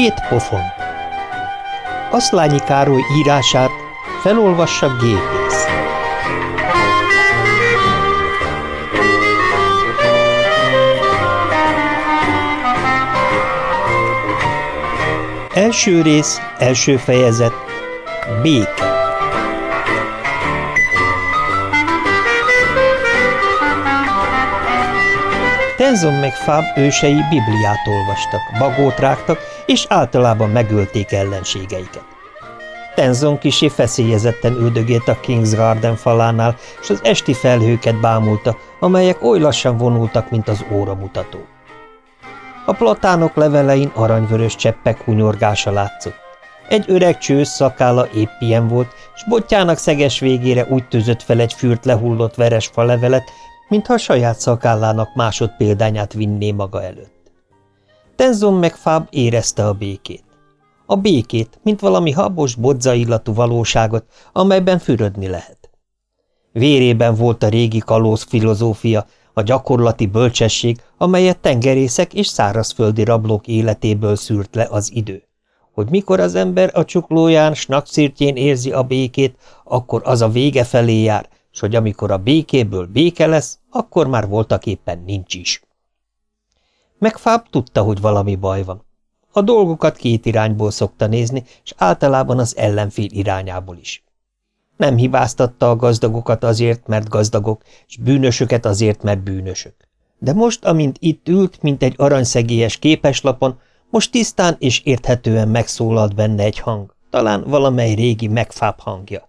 Hét pofon Aszlányi Károly írását felolvassa gépész. Első rész, első fejezet, béke. Tenzon meg Fáb ősei Bibliát olvastak, bagót rágtak, és általában megölték ellenségeiket. Tenzon kisé feszélyezetten üldögélt a King's Garden falánál, és az esti felhőket bámulta, amelyek oly lassan vonultak, mint az óramutató. A platánok levelein aranyvörös cseppek hunyorgása látszott. Egy öreg csősz szakála épp ilyen volt, s botjának szeges végére úgy tűzött fel egy fürt lehullott veres falevelet, mintha a saját szakállának másodpéldányát vinné maga előtt. Tenzon meg Fáb érezte a békét. A békét, mint valami habos, bodzaillatú valóságot, amelyben fürödni lehet. Vérében volt a régi kalóz filozófia, a gyakorlati bölcsesség, amelyet tengerészek és szárazföldi rablók életéből szűrt le az idő. Hogy mikor az ember a csuklóján, snakszirtjén érzi a békét, akkor az a vége felé jár, s hogy amikor a békéből béke lesz, akkor már voltak éppen nincs is. Megfáb tudta, hogy valami baj van. A dolgokat két irányból szokta nézni, és általában az ellenfél irányából is. Nem hibáztatta a gazdagokat azért, mert gazdagok, és bűnösöket azért, mert bűnösök. De most, amint itt ült, mint egy aranyszegélyes képeslapon, most tisztán és érthetően megszólalt benne egy hang, talán valamely régi megfáb hangja.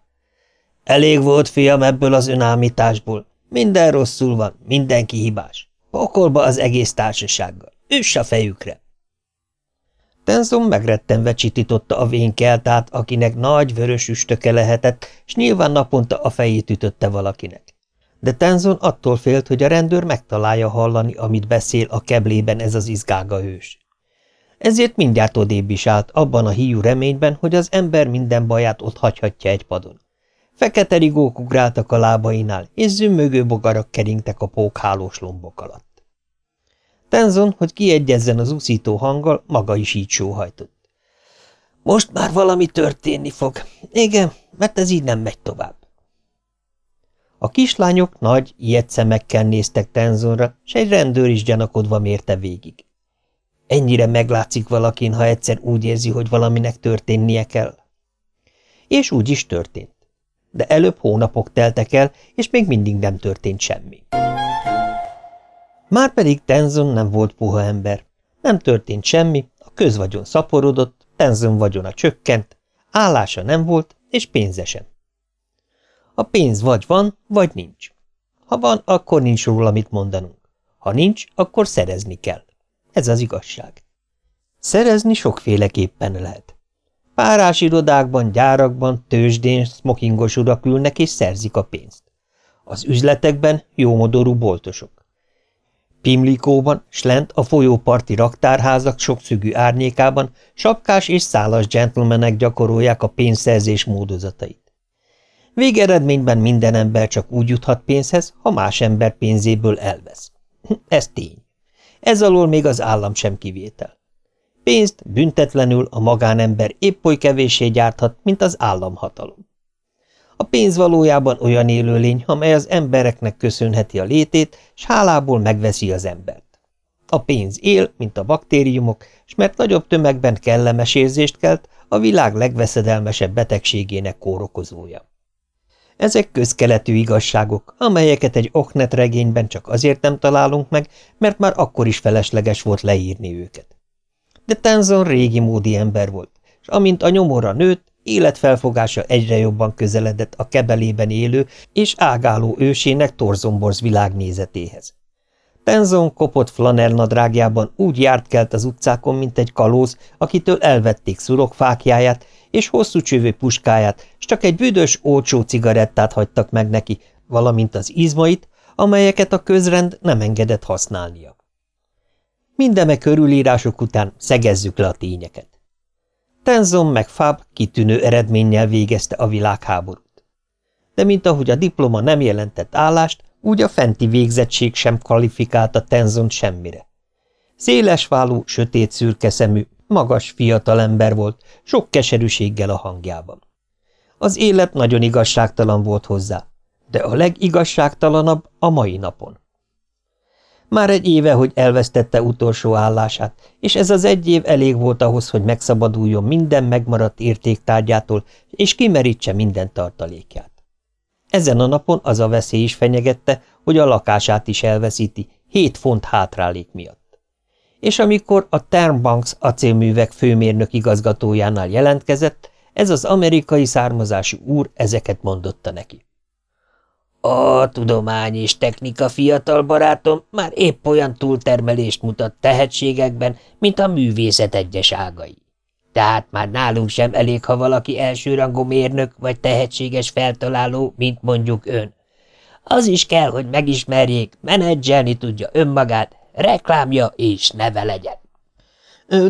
Elég volt, fiam, ebből az önállításból. Minden rosszul van, mindenki hibás. Pokolba az egész társasággal. Üss a fejükre! Tenzon megrettenve csitította a vénkeltát, akinek nagy vörös üstöke lehetett, s nyilván naponta a fejét ütötte valakinek. De Tenzon attól félt, hogy a rendőr megtalálja hallani, amit beszél a keblében ez az izgága ős. Ezért mindjárt odébb is állt, abban a hiú reményben, hogy az ember minden baját ott hagyhatja egy padon. Fekete rigók ugráltak a lábainál, és zümmögő bogarak keringtek a pókhálós lombok alatt. Tenzon, hogy kiegyezzen az uszító hanggal, maga is így sóhajtott. Most már valami történni fog. Igen, mert ez így nem megy tovább. A kislányok nagy, ilyet szemekkel néztek Tenzonra, s egy rendőr is gyanakodva mérte végig. Ennyire meglátszik valakin, ha egyszer úgy érzi, hogy valaminek történnie kell. És úgy is történt de előbb hónapok teltek el, és még mindig nem történt semmi. Márpedig Tenzon nem volt puha ember. Nem történt semmi, a közvagyon szaporodott, Tenzon vagyona csökkent, állása nem volt, és pénze sem. A pénz vagy van, vagy nincs. Ha van, akkor nincs róla mit mondanunk. Ha nincs, akkor szerezni kell. Ez az igazság. Szerezni sokféleképpen lehet. Párás irodákban, gyárakban, tőzsdén smokingos urak ülnek és szerzik a pénzt. Az üzletekben jómodorú boltosok. Pimlikóban, s lent a folyóparti raktárházak sokszögű árnyékában sapkás és szálas gentlemanek gyakorolják a pénzszerzés módozatait. Végeredményben minden ember csak úgy juthat pénzhez, ha más ember pénzéből elvesz. Ez tény. Ez alól még az állam sem kivétel. Pénzt büntetlenül a magánember épp oly kevéssé gyárthat, mint az államhatalom. A pénz valójában olyan élőlény, amely az embereknek köszönheti a létét, s hálából megveszi az embert. A pénz él, mint a baktériumok, s mert nagyobb tömegben kellemes érzést kelt, a világ legveszedelmesebb betegségének kórokozója. Ezek közkeletű igazságok, amelyeket egy oknet regényben csak azért nem találunk meg, mert már akkor is felesleges volt leírni őket. De Tenzon régi módi ember volt, és amint a nyomora nőtt, életfelfogása egyre jobban közeledett a kebelében élő és ágáló ősének torzomborz világnézetéhez. Tenzon kopott flanernadrágjában úgy járt kelt az utcákon, mint egy kalóz, akitől elvették szurokfákjáját és hosszú csövő puskáját, s csak egy büdös, olcsó cigarettát hagytak meg neki, valamint az izmait, amelyeket a közrend nem engedett használnia. Mindeme körülírások után szegezzük le a tényeket. Tenzon meg Fab kitűnő eredménnyel végezte a világháborút. De mint ahogy a diploma nem jelentett állást, úgy a fenti végzettség sem kvalifikálta Tenzon semmire. Szélesválú, sötét szürke szemű, Magas, fiatal ember volt, sok keserűséggel a hangjában. Az élet nagyon igazságtalan volt hozzá, de a legigazságtalanabb a mai napon. Már egy éve, hogy elvesztette utolsó állását, és ez az egy év elég volt ahhoz, hogy megszabaduljon minden megmaradt értéktárgyától, és kimerítse minden tartalékját. Ezen a napon az a veszély is fenyegette, hogy a lakását is elveszíti, 7 font hátrálék miatt. És amikor a Ternbanks acélművek főmérnök igazgatójánál jelentkezett, ez az amerikai származású úr ezeket mondotta neki. A tudomány és technika fiatal barátom már épp olyan túltermelést mutat tehetségekben, mint a művészet egyes ágai. Tehát már nálunk sem elég, ha valaki elsőrangú mérnök vagy tehetséges feltaláló, mint mondjuk ön. Az is kell, hogy megismerjék, menedzselni tudja önmagát, reklámja és neve legyen.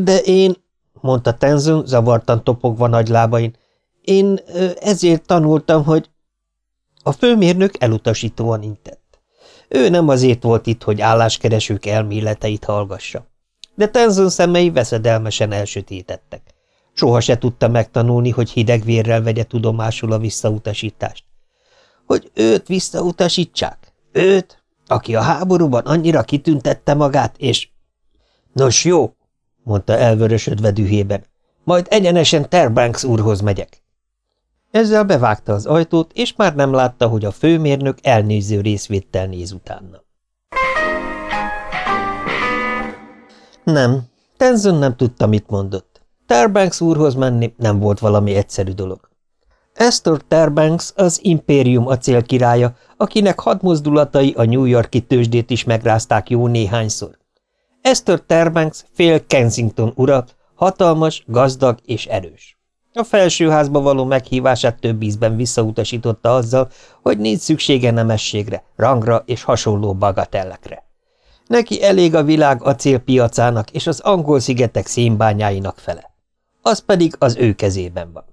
De én, mondta Tenzin, zavartan topogva nagy lábain, én ezért tanultam, hogy a főmérnök elutasítóan intett. Ő nem azért volt itt, hogy álláskeresők elméleteit hallgassa. De Tenzon szemei veszedelmesen elsötétettek. Soha se tudta megtanulni, hogy hideg vérrel vegye tudomásul a visszautasítást. Hogy őt visszautasítsák? Őt, aki a háborúban annyira kitüntette magát, és... Nos jó, mondta elvörösödve dühében, majd egyenesen Terbanks úrhoz megyek. Ezzel bevágta az ajtót, és már nem látta, hogy a főmérnök elnéző részvéttel néz utána. Nem, Tenzon nem tudta, mit mondott. Terbanks úrhoz menni nem volt valami egyszerű dolog. Estor Terbanks az impérium acélkirálya, akinek hadmozdulatai a New Yorki tőzsdét is megrázták jó néhányszor. Estor Terbanks fél Kensington ura, hatalmas, gazdag és erős. A felsőházba való meghívását több ízben visszautasította azzal, hogy nincs szüksége nemességre, rangra és hasonló bagatellekre. Neki elég a világ acélpiacának és az angol szigetek szénbányáinak fele. Az pedig az ő kezében van.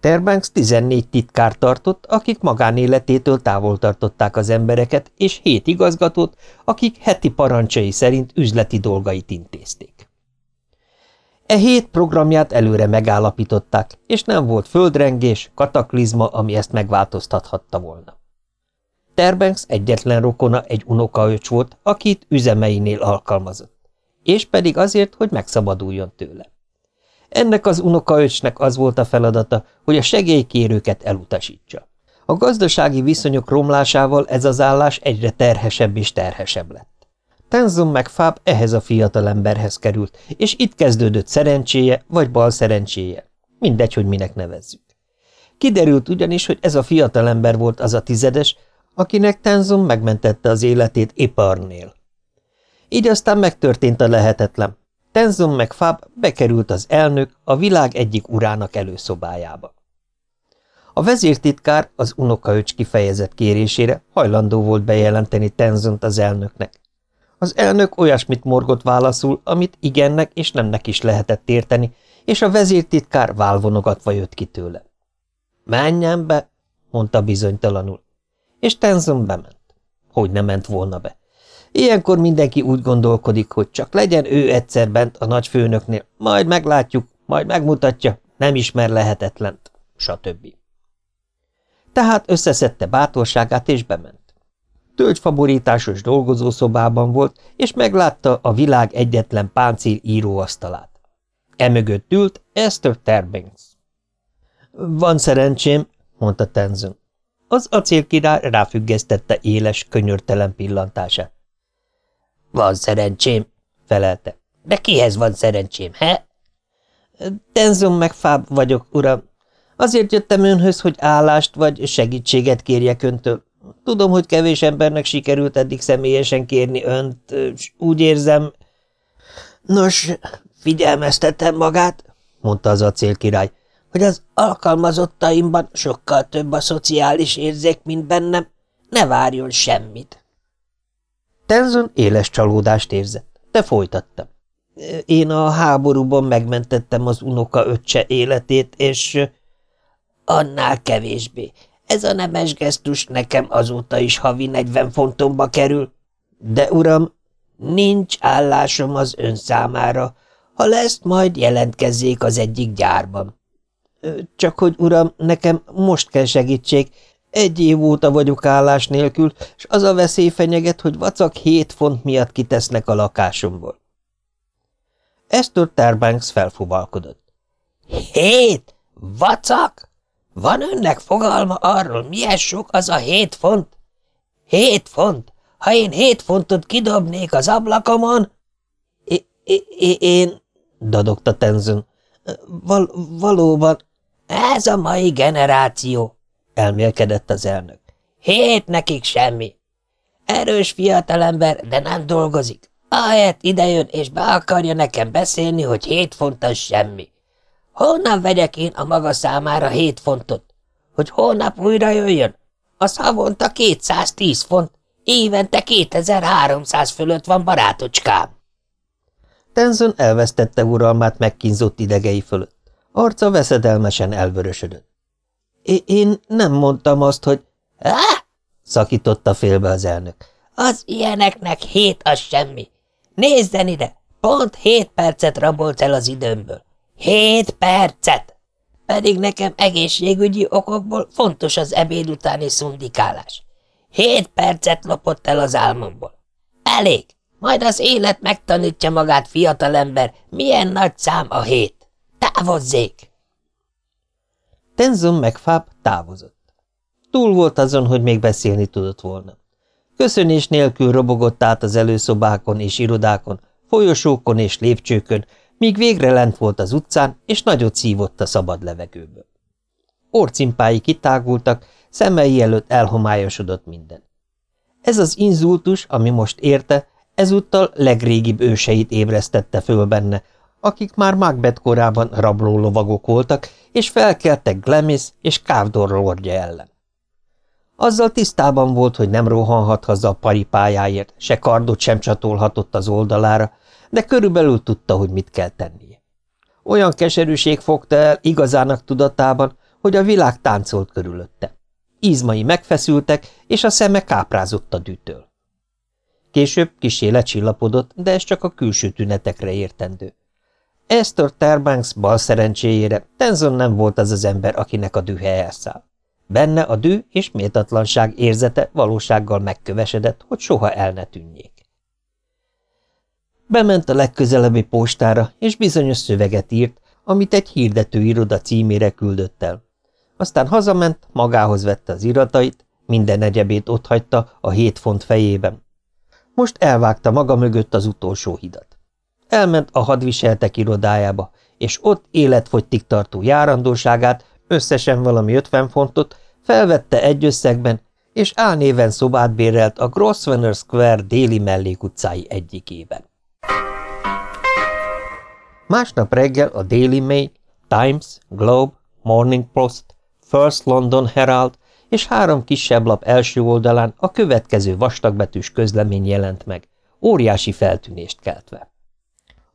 Terbanks 14 titkár tartott, akik magánéletétől távol tartották az embereket, és hét igazgatót, akik heti parancsai szerint üzleti dolgait intézték. E hét programját előre megállapították, és nem volt földrengés, kataklizma, ami ezt megváltoztathatta volna. Terbanks egyetlen rokona egy unokaöcs volt, akit üzemeinél alkalmazott, és pedig azért, hogy megszabaduljon tőle. Ennek az unokaöcsnek az volt a feladata, hogy a segélykérőket elutasítsa. A gazdasági viszonyok romlásával ez az állás egyre terhesebb és terhesebb lett. Tenzon meg Fáb ehhez a fiatalemberhez került, és itt kezdődött szerencséje vagy bal szerencséje. Mindegy, hogy minek nevezzük. Kiderült ugyanis, hogy ez a fiatalember volt az a tizedes, akinek Tenzon megmentette az életét Iparnél. Így aztán megtörtént a lehetetlen. Tenzon meg Fáb bekerült az elnök a világ egyik urának előszobájába. A vezértitkár az unokaöcs kifejezett kérésére hajlandó volt bejelenteni Tenzont az elnöknek. Az elnök olyasmit morgott válaszul, amit igennek és nemnek is lehetett érteni, és a vezértitkár válvonogatva jött ki tőle. – Menjen be! – mondta bizonytalanul. És Tenzon bement. Hogy nem ment volna be. Ilyenkor mindenki úgy gondolkodik, hogy csak legyen ő egyszer bent a nagyfőnöknél, majd meglátjuk, majd megmutatja, nem ismer lehetetlent, stb. Tehát összeszedte bátorságát és bement tölgyfaborításos dolgozószobában volt, és meglátta a világ egyetlen páncél íróasztalát. Emögött ült Esther Terbanks. Van szerencsém, mondta Tenzon. Az acélkirály ráfüggesztette éles, könyörtelen pillantását. Van szerencsém, felelte. De kihez van szerencsém, he? Tenzon meg Fáb vagyok, uram. Azért jöttem önhöz, hogy állást vagy segítséget kérjek öntől. Tudom, hogy kevés embernek sikerült eddig személyesen kérni önt, és úgy érzem... Nos, figyelmeztetem magát, mondta az acélkirály, hogy az alkalmazottaimban sokkal több a szociális érzék, mint bennem, ne várjon semmit. Tenzon éles csalódást érzett, de folytattam. Én a háborúban megmentettem az unoka öccse életét, és annál kevésbé. Ez a nemes gesztus nekem azóta is havi negyven fontomba kerül. De, uram, nincs állásom az ön számára. Ha lesz, majd jelentkezzék az egyik gyárban. Csak hogy, uram, nekem most kell segítség. Egy év óta vagyok állás nélkül, és az a veszély fenyeget, hogy vacak hét font miatt kitesznek a lakásomból. Esther Terbanks felfuvalkodott. Hét? Vacak? Van önnek fogalma arról, milyen sok az a hét font? Hét font? Ha én hét fontot kidobnék az ablakomon? I I én, dadogta Tenzon. Val valóban. Ez a mai generáció, elmélkedett az elnök. Hét nekik semmi. Erős fiatalember, de nem dolgozik. Ahelyett idejön és be akarja nekem beszélni, hogy hét font az semmi. Honnan vegyek én a maga számára hét fontot? Hogy holnap újra jöjjön? Az havonta 210 font, évente 2300 fölött van barátocskám. Tenzon elvesztette uralmát megkínzott idegei fölött. Arca veszedelmesen elvörösödött. – Én nem mondtam azt, hogy… – Há? – szakította félbe az elnök. – Az ilyeneknek hét az semmi. Nézzen ide, pont hét percet rabolt el az időmből. Hét percet! Pedig nekem egészségügyi okokból fontos az ebéd utáni szundikálás. Hét percet lopott el az álmomból. Elég, majd az élet megtanítja magát, fiatalember, milyen nagy szám a hét. Távozzék! Tenzon meg Fáb távozott. Túl volt azon, hogy még beszélni tudott volna. Köszönés nélkül robogott át az előszobákon és irodákon, folyosókon és lépcsőkön, míg végre lent volt az utcán, és nagyot szívott a szabad levegőből. Orcimpái kitágultak, szemei előtt elhomályosodott minden. Ez az inzultus, ami most érte, ezúttal legrégibb őseit ébresztette föl benne, akik már Macbeth korában rablólovagok voltak, és felkeltek Glemis és Kávdor lordja ellen. Azzal tisztában volt, hogy nem rohanhat haza a paripájáért, se kardot sem csatolhatott az oldalára, de körülbelül tudta, hogy mit kell tennie. Olyan keserűség fogta el igazának tudatában, hogy a világ táncolt körülötte. Izmai megfeszültek, és a szeme káprázott a dűtől. Később kisé lecsillapodott, de ez csak a külső tünetekre értendő. Esther Terbanks bal szerencséjére Tenzon nem volt az az ember, akinek a dühe elszáll. Benne a dű és méltatlanság érzete valósággal megkövesedett, hogy soha el ne tűnjék. Bement a legközelebbi postára, és bizonyos szöveget írt, amit egy hirdetőiroda címére küldött el. Aztán hazament, magához vette az iratait, minden egyebét otthagyta a hét font fejében. Most elvágta maga mögött az utolsó hidat. Elment a hadviseltek irodájába, és ott életfogytig tartó járandóságát, összesen valami ötven fontot, felvette egy összegben, és álnéven szobát bérelt a Grosvenor Square déli mellékutcái egyikében. Másnap reggel a Daily Mail, Times, Globe, Morning Post, First London Herald és három kisebb lap első oldalán a következő vastagbetűs közlemény jelent meg, óriási feltűnést keltve.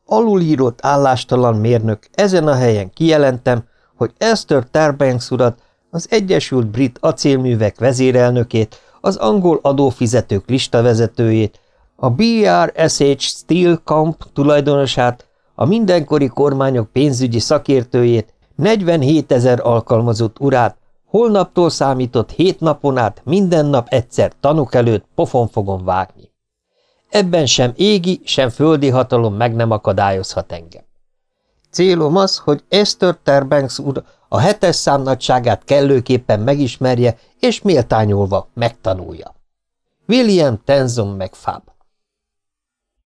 Alulírott állástalan mérnök ezen a helyen kijelentem, hogy Esther Tarbanks urat, az Egyesült Brit Acélművek vezérelnökét, az angol adófizetők listavezetőjét, a BRSH Steel Camp tulajdonosát, a mindenkori kormányok pénzügyi szakértőjét, 47 ezer alkalmazott urát, holnaptól számított hét napon át minden nap egyszer tanuk előtt pofon fogom vágni. Ebben sem égi, sem földi hatalom meg nem akadályozhat engem. Célom az, hogy Esther Terbanks úr a hetes szám nagyságát kellőképpen megismerje, és méltányolva megtanulja. William Tenzon McFab